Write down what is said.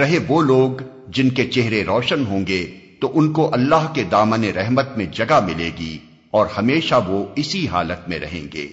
رہے وہ لوگ جن کے چہرے روشن ہوں گے تو ان کو اللہ کے دامن رحمت میں جگہ ملے گی اور ہمیشہ وہ اسی حالت میں رہیں گے۔